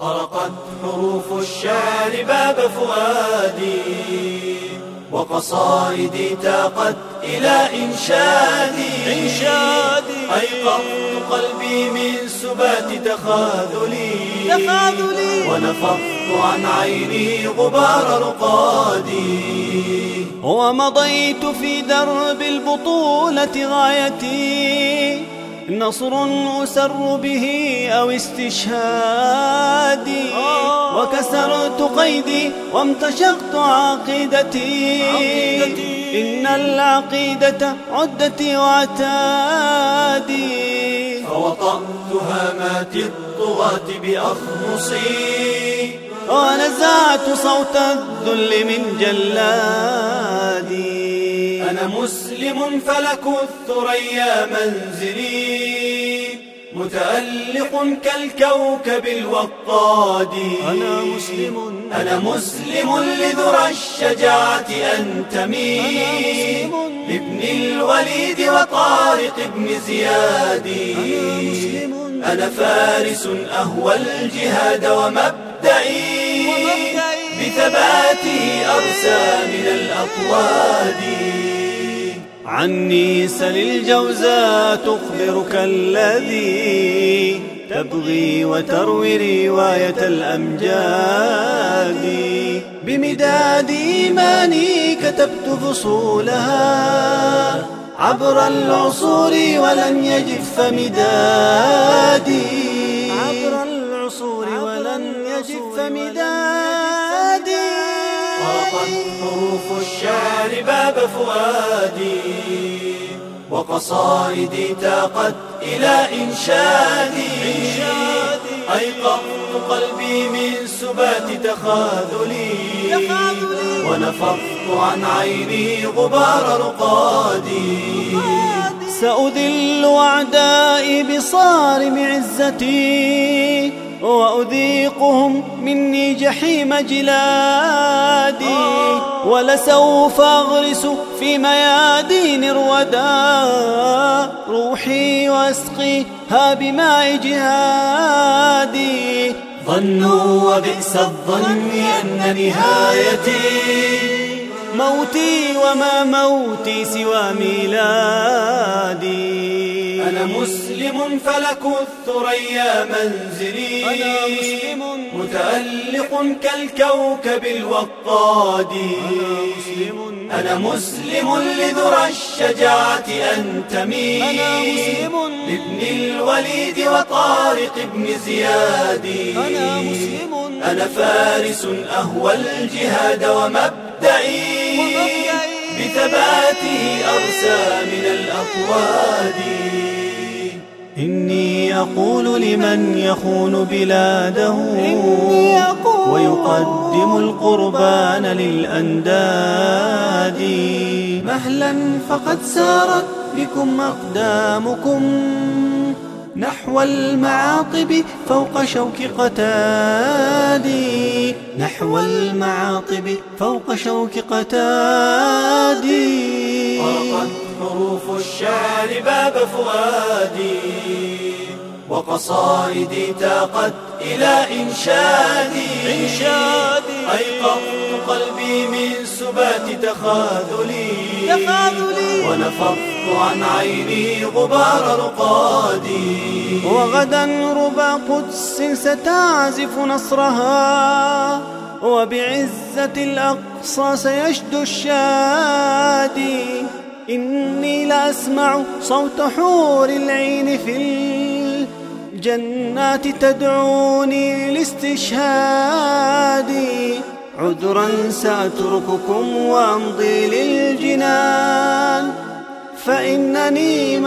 طرقت حروف الشعر باب فؤادي وقصائدي تاقت إلى إنشادي. إنشادي. أيقظت قلبي من سبات تخاذلي. تخاذلي. ونفضت عن عيني غبار رقادي. ومضيت في درب البطولة غايتي. نصر أسر به أو استشهادي وكسرت قيدي وامتشقت عقيدتي. إن العقيدة عدتي وعتادي فوطأت هامات الطغاة بأخمصي ونزعت صوت الذل من جلادي أنا مسلم فلك الثريا منزلي متألق كالكوكب الوقاد. أنا مسلم. أنا مسلم لذرى الشجاعة أنتمي لابن الوليد وطارق بن زياد. أنا أنا فارس أهوى الجهاد ومبدئي. بثباته أرسى من الأطواد. عني سل الجوزاء تخبرك الذي تبغي وتروي رواية الأمجاد. بمداد إيماني كتبت فصولها عبر العصور ولن يجف مدادي حروف الشعر باب فؤادي وقصائدي تاقت إلى إنشادي. أيقظت قلبي من سبات تخاذلي. ونفضت عن عيني غبار رقادي. سأذل أعدائي بصارم عزتي. وأذيقهم مني جحيم جلادي ولسوف أغرس في ميادين الوداع روحي وأسقيها بماء جهادي. ظنوا وبئس الظن أن نهايتي. موتي وما موتي سوى ميلادي. أنا مسلم فلك الثريا منزلي. أنا مسلم متألق كالكوكب الوقاد. أنا مسلم أنا مسلم لذرى الشجاعة أنتمي أنا مسلم لابن الوليد وطارق بن زياد. أنا مسلم أنا فارس أهوى الجهاد ومبدئي ومبدئي. بثباته أرسى من الأطواد إني أقول لمن يخون بلاده ويقدم القربان للأنداد. مهلا فقد سارت بكم أقدامكم. نحو المعاطب فوق شوك قتادي. نحو المعاطب فوق شوك قتادي. طرقت حروف الشعر باب فؤادي وقصائدي تاقت إلى إنشادي. إنشادي. أيقظت قلبي من سبات تخاذلي. تخاذلي. ونفضت عن عيني غبار رقادي. وغدا ربى قدس ستعزف نصرها وبعزة الأقصى سيشد الشادي. إني لأسمع صوت حور العين في الجنات تدعوني للاستشهاد عذرا سأترككم وأمضي للجنان. فإنني